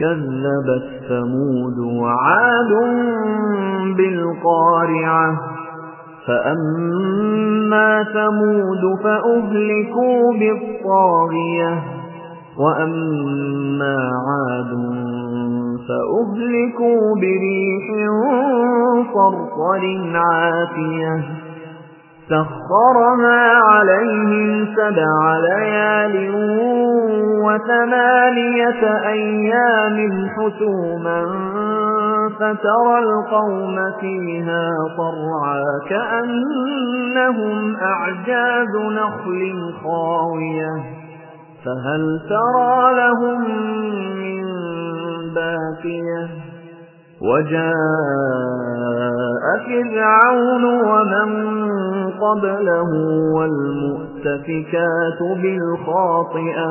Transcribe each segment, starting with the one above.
كذبت ثمود وعاد بالقارعة. فأما ثمود فأهلكوا بالطاغية وأما عاد فأهلكوا بريح صرصر عاتية سخرها عليهم سبع وثمانية أيام حسوما فترى القوم فيها طرعا كأنهم أعجاز نخل خاوية. فهل ترى لهم من باقية؟ وجاء فرعون ومن قبله والمؤتفكات بالخاطئة.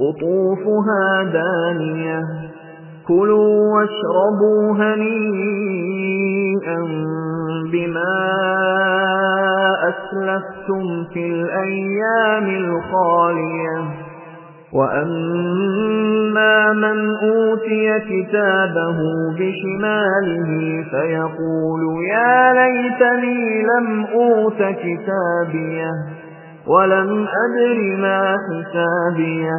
قطوفها دانية. كلوا واشربوا هنيئا بما أسلفتم في الأيام الخالية. وأما من أوتي كتابه بشماله فيقول يا ليتني لم أوت كتابيه ولم أدر ما حسابيه.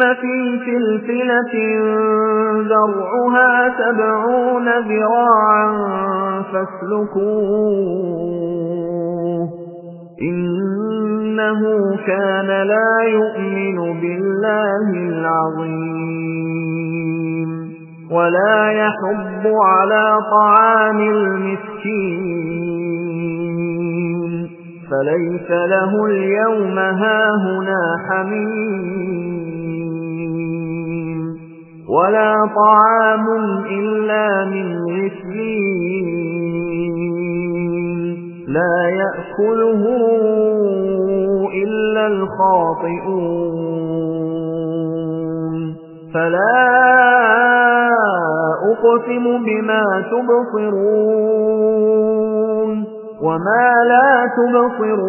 في سلسلة ذرعها سبعون ذراعا فاسلكوه إنه كان لا يؤمن بالله العظيم ولا يحب على طعام المسكين فليس له اليوم هاهنا حميم ولا طعام إلا من غسلين. لا يأكله إلا الخاطئون. فلا أقسم بما تبصرون وما لا تبصرون.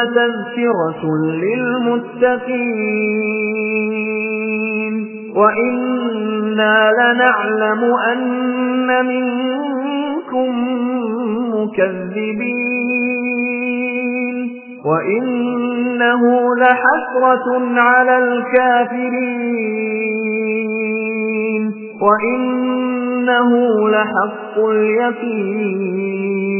لتذكرة للمتقين. وإنا لنعلم أن منكم مكذبين. وإنه لحسرة على الكافرين. وإنه لحق اليقين.